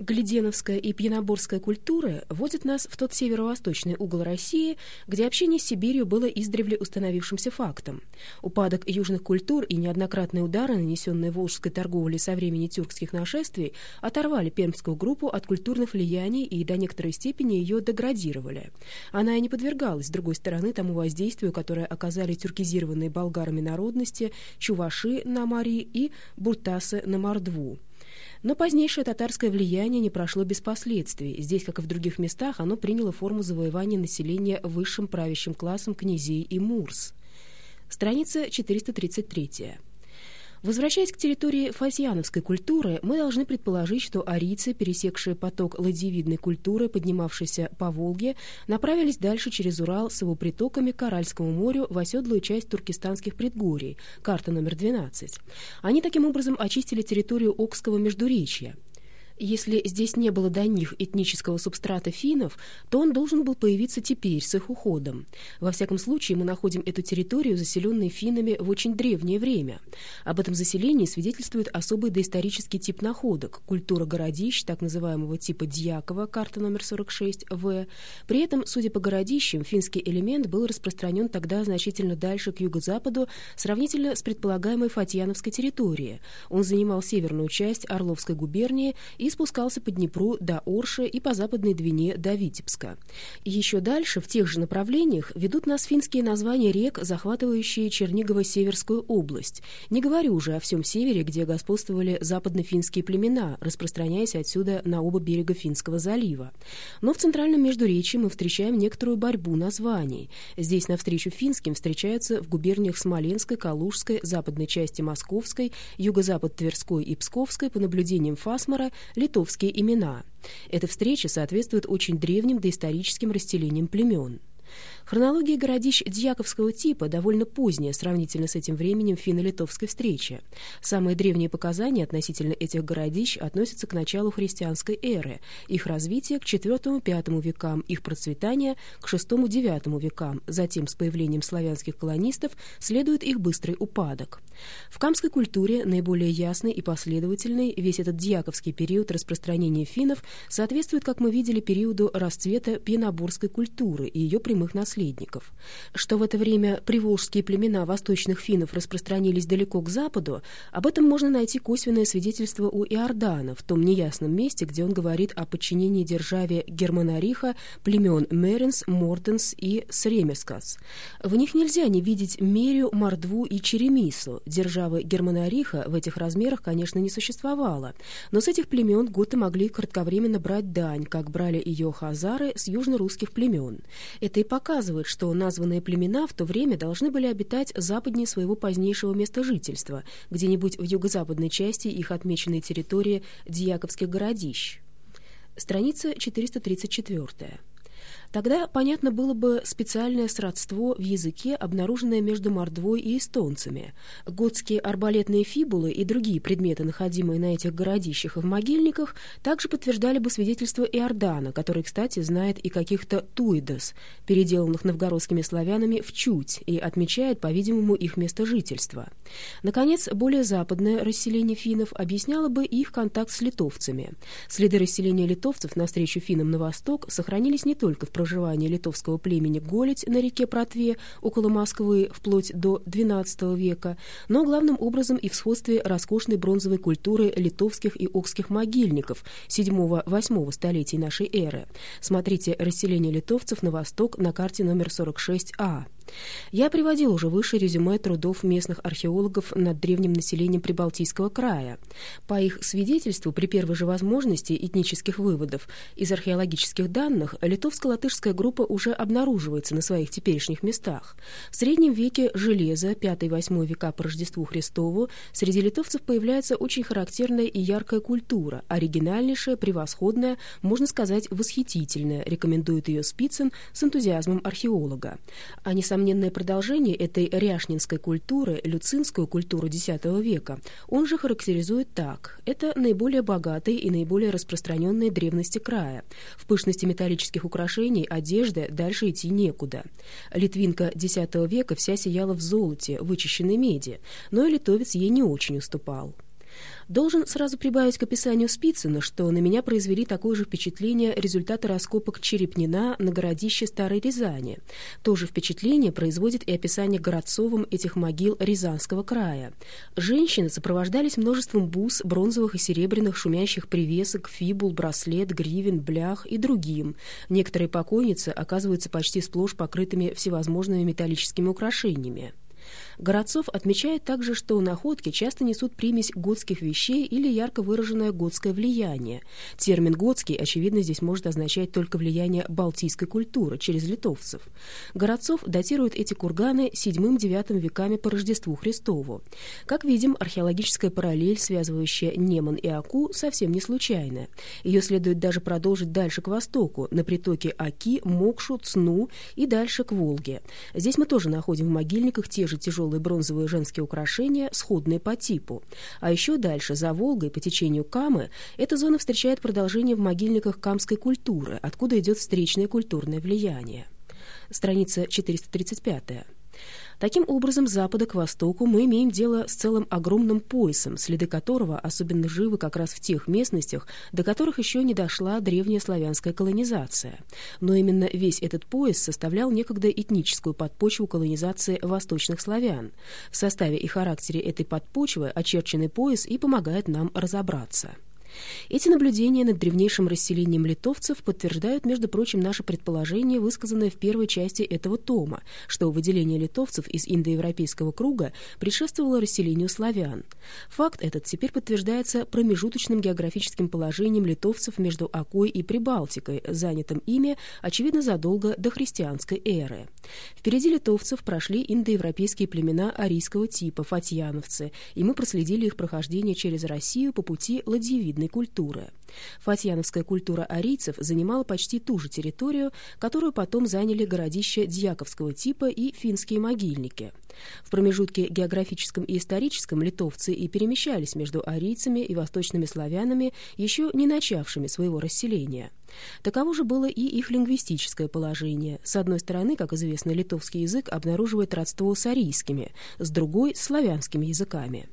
Гляденовская и Пьяноборская культуры вводят нас в тот северо-восточный угол России, где общение с Сибирью было издревле установившимся фактом. Упадок южных культур и неоднократные удары, нанесенные волжской торговлей со времени тюркских нашествий, оторвали пермскую группу от культурных влияний и до некоторой степени ее деградировали. Она и не подвергалась, с другой стороны, тому воздействию, которое оказали тюркизированные болгарами народности чуваши на Мари и буртасы на Мордву. Но позднейшее татарское влияние не прошло без последствий. Здесь, как и в других местах, оно приняло форму завоевания населения высшим правящим классом князей и мурс. Страница 433. Возвращаясь к территории фасьяновской культуры, мы должны предположить, что арийцы, пересекшие поток ладьевидной культуры, поднимавшейся по Волге, направились дальше через Урал с его притоками к Аральскому морю в оседлую часть туркестанских предгорий, карта номер 12. Они таким образом очистили территорию Окского междуречья. Если здесь не было до них этнического субстрата финнов, то он должен был появиться теперь, с их уходом. Во всяком случае, мы находим эту территорию, заселенной финнами в очень древнее время. Об этом заселении свидетельствует особый доисторический тип находок – культура городищ, так называемого типа Дьякова, карта номер 46, В. При этом, судя по городищам, финский элемент был распространен тогда значительно дальше к юго-западу, сравнительно с предполагаемой Фатьяновской территорией. Он занимал северную часть Орловской губернии и спускался по Днепру до Орши и по западной Двине до Витебска. Еще дальше, в тех же направлениях, ведут нас финские названия рек, захватывающие Чернигово-Северскую область. Не говорю уже о всем севере, где господствовали западно-финские племена, распространяясь отсюда на оба берега Финского залива. Но в центральном Междуречии мы встречаем некоторую борьбу названий. Здесь навстречу финским встречаются в губерниях Смоленской, Калужской, западной части Московской, юго-запад Тверской и Псковской, по наблюдениям Фасмара, литовские имена. Эта встреча соответствует очень древним доисторическим расселениям племен. Хронология городищ дьяковского типа довольно поздняя сравнительно с этим временем финно-литовской встречи. Самые древние показания относительно этих городищ относятся к началу христианской эры, их развитие к IV-V векам, их процветание к VI-IX векам, затем с появлением славянских колонистов следует их быстрый упадок. В камской культуре наиболее ясный и последовательный весь этот дьяковский период распространения финнов соответствует, как мы видели, периоду расцвета пьяноборской культуры и ее прямых наследников. Что в это время приволжские племена восточных финнов распространились далеко к западу, об этом можно найти косвенное свидетельство у Иордана в том неясном месте, где он говорит о подчинении державе Германариха племен Меренс, Мортенс и Сремескас. В них нельзя не видеть Мерю, Мордву и Черемису, Державы Германариха в этих размерах, конечно, не существовало, но с этих племен готы могли кратковременно брать дань, как брали ее хазары с южно-русских племен. Это и показывает, что названные племена в то время должны были обитать западнее своего позднейшего места жительства, где-нибудь в юго-западной части их отмеченной территории Дьяковских городищ. Страница 434. Тогда понятно было бы специальное сродство в языке, обнаруженное между мордвой и эстонцами. Готские арбалетные фибулы и другие предметы, находимые на этих городищах и в могильниках, также подтверждали бы свидетельство Иордана, который, кстати, знает и каких-то туидос, переделанных новгородскими славянами в чуть, и отмечает, по-видимому, их место жительства. Наконец, более западное расселение финнов объясняло бы их контакт с литовцами. Следы расселения литовцев навстречу финнам на восток сохранились не только в проживания литовского племени Голедь на реке Протве около Москвы вплоть до XII века, но главным образом и в сходстве роскошной бронзовой культуры литовских и окских могильников VII-VIII столетий нашей эры. Смотрите «Расселение литовцев на восток» на карте номер 46А. Я приводил уже выше резюме трудов местных археологов над древним населением Прибалтийского края. По их свидетельству, при первой же возможности этнических выводов из археологических данных, литовско-латышская группа уже обнаруживается на своих теперешних местах. В среднем веке железо, 5-8 века по Рождеству Христову, среди литовцев появляется очень характерная и яркая культура, оригинальнейшая, превосходная, можно сказать, восхитительная, рекомендует ее Спицын с энтузиазмом археолога. Они сами несомненное продолжение этой ряшнинской культуры, люцинскую культуру X века, он же характеризует так. Это наиболее богатые и наиболее распространенные древности края. В пышности металлических украшений, одежды дальше идти некуда. Литвинка X века вся сияла в золоте, вычищенной меди, но и литовец ей не очень уступал. Должен сразу прибавить к описанию Спицына, что на меня произвели такое же впечатление результаты раскопок Черепнина на городище Старой Рязани. То же впечатление производит и описание Городцовым этих могил Рязанского края. Женщины сопровождались множеством бус, бронзовых и серебряных шумящих привесок, фибул, браслет, гривен, блях и другим. Некоторые покойницы оказываются почти сплошь покрытыми всевозможными металлическими украшениями. Городцов отмечает также, что находки часто несут примесь готских вещей или ярко выраженное готское влияние. Термин «готский», очевидно, здесь может означать только влияние балтийской культуры через литовцев. Городцов датирует эти курганы VII-IX веками по Рождеству Христову. Как видим, археологическая параллель, связывающая Неман и Аку, совсем не случайная. Ее следует даже продолжить дальше к востоку, на притоке Аки, Мокшу, Цну и дальше к Волге. Здесь мы тоже находим в могильниках те же тяжелые бронзовые женские украшения, сходные по типу. А еще дальше, за Волгой, по течению Камы, эта зона встречает продолжение в могильниках камской культуры, откуда идет встречное культурное влияние. Страница 435. Таким образом, с запада к востоку мы имеем дело с целым огромным поясом, следы которого особенно живы как раз в тех местностях, до которых еще не дошла древняя славянская колонизация. Но именно весь этот пояс составлял некогда этническую подпочву колонизации восточных славян. В составе и характере этой подпочвы очерченный пояс и помогает нам разобраться. Эти наблюдения над древнейшим расселением литовцев подтверждают, между прочим, наше предположение, высказанное в первой части этого тома, что выделение литовцев из индоевропейского круга предшествовало расселению славян. Факт этот теперь подтверждается промежуточным географическим положением литовцев между Окой и Прибалтикой, занятым ими, очевидно, задолго до христианской эры. Впереди литовцев прошли индоевропейские племена арийского типа, фатьяновцы, и мы проследили их прохождение через Россию по пути ладьевидной народной культуры. Фатьяновская культура арийцев занимала почти ту же территорию, которую потом заняли городища дьяковского типа и финские могильники. В промежутке географическом и историческом литовцы и перемещались между арийцами и восточными славянами, еще не начавшими своего расселения. Таково же было и их лингвистическое положение. С одной стороны, как известно, литовский язык обнаруживает родство с арийскими, с другой — с славянскими языками.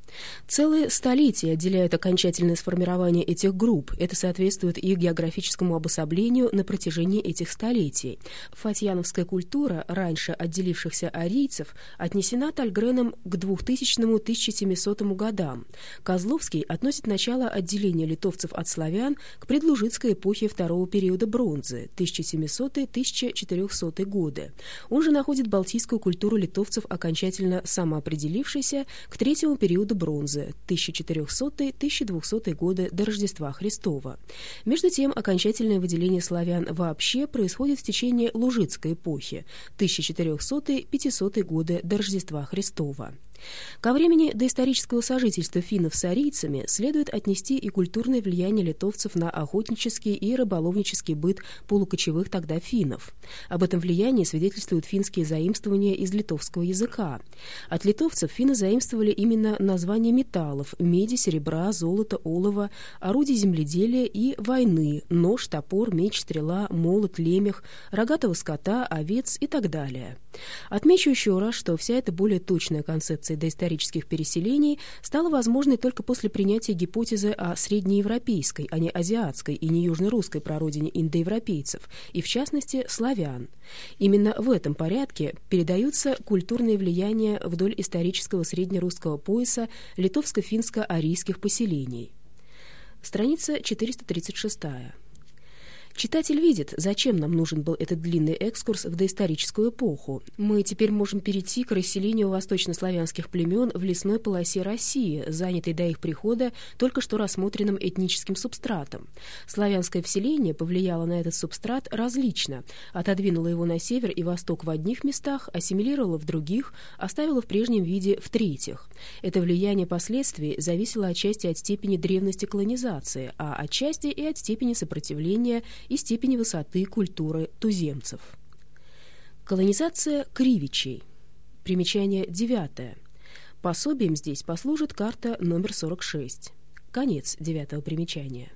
Целые столетия отделяют окончательное сформирование этих групп. Это соответствует их географическому обособлению на протяжении этих столетий. Фатьяновская культура, раньше отделившихся арийцев, отнесена Тальгреном к 2000-1700 годам. Козловский относит начало отделения литовцев от славян к предлужицкой эпохе второго периода бронзы 1700-1400 годы. Он же находит балтийскую культуру литовцев окончательно самоопределившейся к третьему периоду бронзы 1400-1200 годы до Рождества Христова. Между тем, окончательное выделение славян вообще происходит в течение Лужицкой эпохи 1400-500 годы до Рождества Христова. Ко времени доисторического сожительства финнов с арийцами следует отнести и культурное влияние литовцев на охотнический и рыболовнический быт полукочевых тогда финнов. Об этом влиянии свидетельствуют финские заимствования из литовского языка. От литовцев финны заимствовали именно названия металлов – меди, серебра, золота, олова, орудий земледелия и войны – нож, топор, меч, стрела, молот, лемех, рогатого скота, овец и так далее. Отмечу еще раз, что вся эта более точная концепция концепции доисторических переселений стала возможной только после принятия гипотезы о среднеевропейской, а не азиатской и не южно-русской прародине индоевропейцев, и в частности славян. Именно в этом порядке передаются культурные влияния вдоль исторического среднерусского пояса литовско-финско-арийских поселений. Страница 436. Читатель видит, зачем нам нужен был этот длинный экскурс в доисторическую эпоху. Мы теперь можем перейти к расселению восточнославянских племен в лесной полосе России, занятой до их прихода только что рассмотренным этническим субстратом. Славянское вселение повлияло на этот субстрат различно, отодвинуло его на север и восток в одних местах, ассимилировало в других, оставило в прежнем виде в третьих. Это влияние последствий зависело отчасти от степени древности колонизации, а отчасти и от степени сопротивления и степени высоты культуры туземцев. Колонизация Кривичей. Примечание девятое. Пособием здесь послужит карта номер 46. Конец девятого примечания.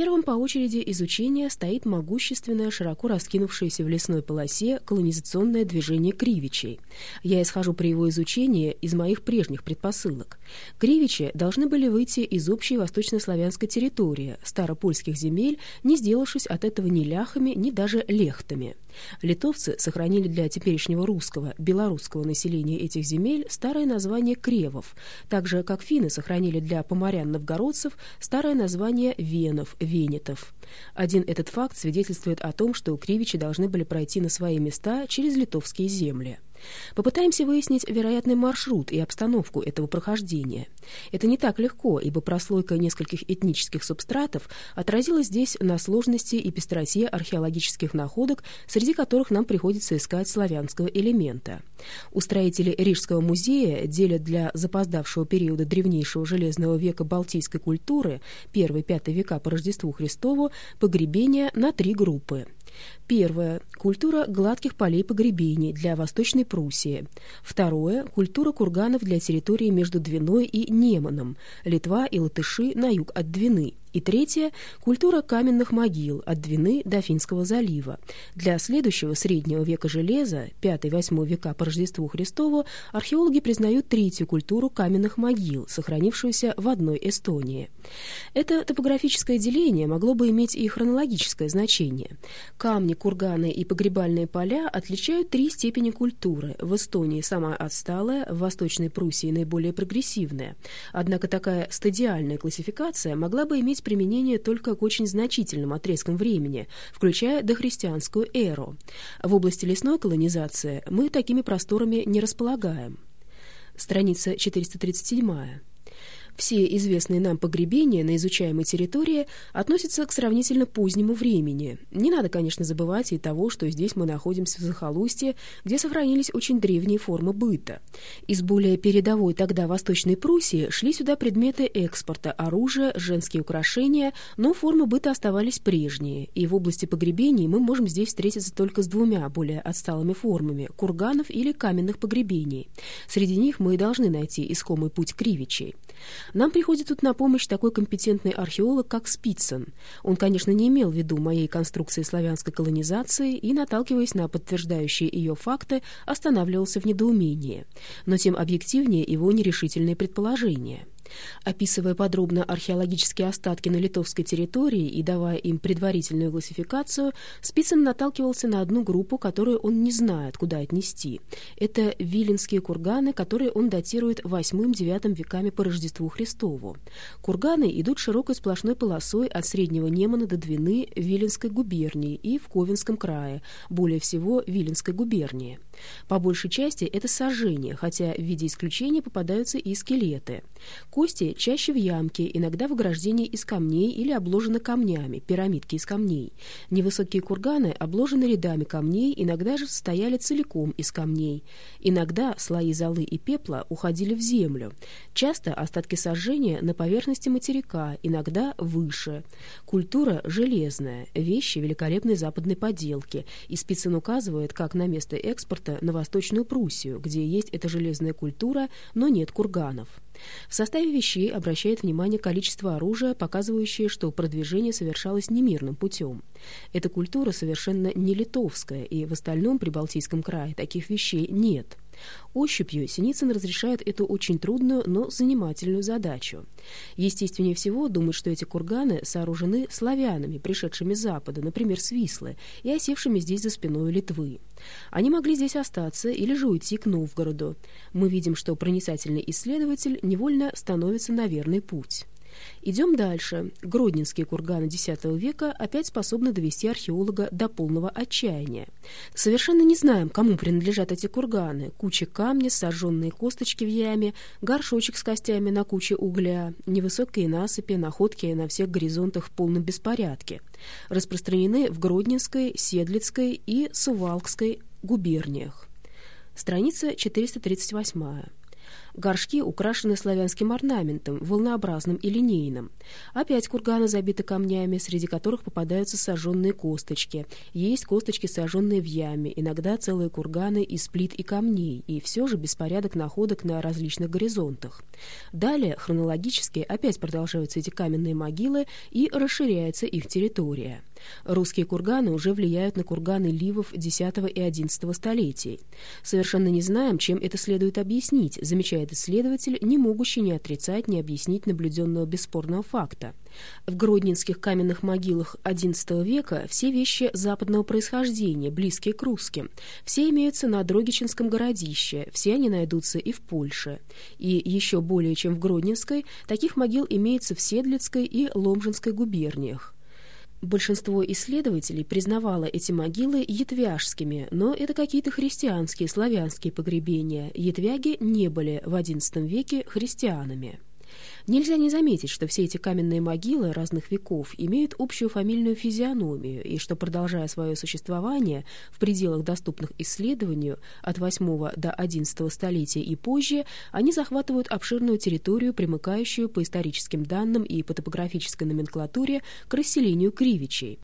Первым по очереди изучения стоит могущественное, широко раскинувшееся в лесной полосе колонизационное движение Кривичей. Я исхожу при его изучении из моих прежних предпосылок. Кривичи должны были выйти из общей восточнославянской территории, старопольских земель, не сделавшись от этого ни ляхами, ни даже лехтами. Литовцы сохранили для теперешнего русского, белорусского населения этих земель старое название кревов, так же, как финны сохранили для поморян-новгородцев старое название венов, венетов. Один этот факт свидетельствует о том, что кривичи должны были пройти на свои места через литовские земли. Попытаемся выяснить вероятный маршрут и обстановку этого прохождения. Это не так легко, ибо прослойка нескольких этнических субстратов отразилась здесь на сложности и пестроте археологических находок, среди которых нам приходится искать славянского элемента. Устроители Рижского музея делят для запоздавшего периода древнейшего железного века балтийской культуры, 1-5 века по Рождеству Христову, погребения на три группы – Первое. Культура гладких полей погребений для Восточной Пруссии. Второе. Культура курганов для территории между Двиной и Неманом, Литва и Латыши на юг от Двины. И третье – культура каменных могил от Двины до Финского залива. Для следующего среднего века железа, 5-8 века по Рождеству Христову, археологи признают третью культуру каменных могил, сохранившуюся в одной Эстонии. Это топографическое деление могло бы иметь и хронологическое значение. Камни, курганы и погребальные поля отличают три степени культуры. В Эстонии самая отсталая, в Восточной Пруссии наиболее прогрессивная. Однако такая стадиальная классификация могла бы иметь применение только к очень значительным отрезкам времени, включая дохристианскую эру. В области лесной колонизации мы такими просторами не располагаем. Страница 437. Все известные нам погребения на изучаемой территории относятся к сравнительно позднему времени. Не надо, конечно, забывать и того, что здесь мы находимся в захолустье, где сохранились очень древние формы быта. Из более передовой тогда Восточной Пруссии шли сюда предметы экспорта, оружие, женские украшения, но формы быта оставались прежние, и в области погребений мы можем здесь встретиться только с двумя более отсталыми формами – курганов или каменных погребений. Среди них мы и должны найти искомый путь кривичей. Нам приходит тут на помощь такой компетентный археолог, как Спицын. Он, конечно, не имел в виду моей конструкции славянской колонизации и, наталкиваясь на подтверждающие ее факты, останавливался в недоумении. Но тем объективнее его нерешительные предположения. Описывая подробно археологические остатки на литовской территории и давая им предварительную классификацию, Спицын наталкивался на одну группу, которую он не знает, куда отнести. Это виленские курганы, которые он датирует 8-9 веками по Рождеству Христову. Курганы идут широкой сплошной полосой от Среднего Немана до Двины Виленской губернии и в Ковенском крае, более всего Виленской губернии. По большей части это сожжения, хотя в виде исключения попадаются и скелеты. Кости чаще в ямке, иногда в ограждении из камней или обложены камнями, пирамидки из камней. Невысокие курганы обложены рядами камней, иногда же стояли целиком из камней. Иногда слои золы и пепла уходили в землю. Часто остатки сожжения на поверхности материка, иногда выше. Культура железная, вещи великолепной западной поделки, и Спицын указывает, как на место экспорта на Восточную Пруссию, где есть эта железная культура, но нет курганов. В составе вещей обращает внимание количество оружия, показывающее, что продвижение совершалось немирным путем. Эта культура совершенно не литовская, и в остальном Прибалтийском крае таких вещей нет. Ощупью Синицын разрешает эту очень трудную, но занимательную задачу. Естественнее всего думать, что эти курганы сооружены славянами, пришедшими с запада, например, с Вислы, и осевшими здесь за спиной Литвы. Они могли здесь остаться или же уйти к Новгороду. Мы видим, что проницательный исследователь невольно становится на верный путь. Идем дальше. Гродненские курганы X века опять способны довести археолога до полного отчаяния. Совершенно не знаем, кому принадлежат эти курганы. Куча камня, сожженные косточки в яме, горшочек с костями на куче угля, невысокие насыпи, находки на всех горизонтах в полном беспорядке. Распространены в Гродненской, Седлицкой и Сувалкской губерниях. Страница 438. Горшки украшены славянским орнаментом, волнообразным и линейным. Опять курганы забиты камнями, среди которых попадаются сожженные косточки. Есть косточки, сожженные в яме, иногда целые курганы из плит и камней, и все же беспорядок находок на различных горизонтах. Далее, хронологически, опять продолжаются эти каменные могилы и расширяется их территория. Русские курганы уже влияют на курганы ливов X и XI столетий. Совершенно не знаем, чем это следует объяснить, замечает исследователь, не могущий ни отрицать, ни объяснить наблюденного бесспорного факта. В гродненских каменных могилах XI века все вещи западного происхождения, близкие к русским. Все имеются на Дрогичинском городище, все они найдутся и в Польше. И еще более чем в Гродненской, таких могил имеется в Седлицкой и Ломжинской губерниях. Большинство исследователей признавало эти могилы ятвяжскими, но это какие-то христианские, славянские погребения. Ятвяги не были в XI веке христианами. Нельзя не заметить, что все эти каменные могилы разных веков имеют общую фамильную физиономию, и что, продолжая свое существование в пределах доступных исследованию от 8 до 11 столетия и позже, они захватывают обширную территорию, примыкающую по историческим данным и по топографической номенклатуре к расселению Кривичей.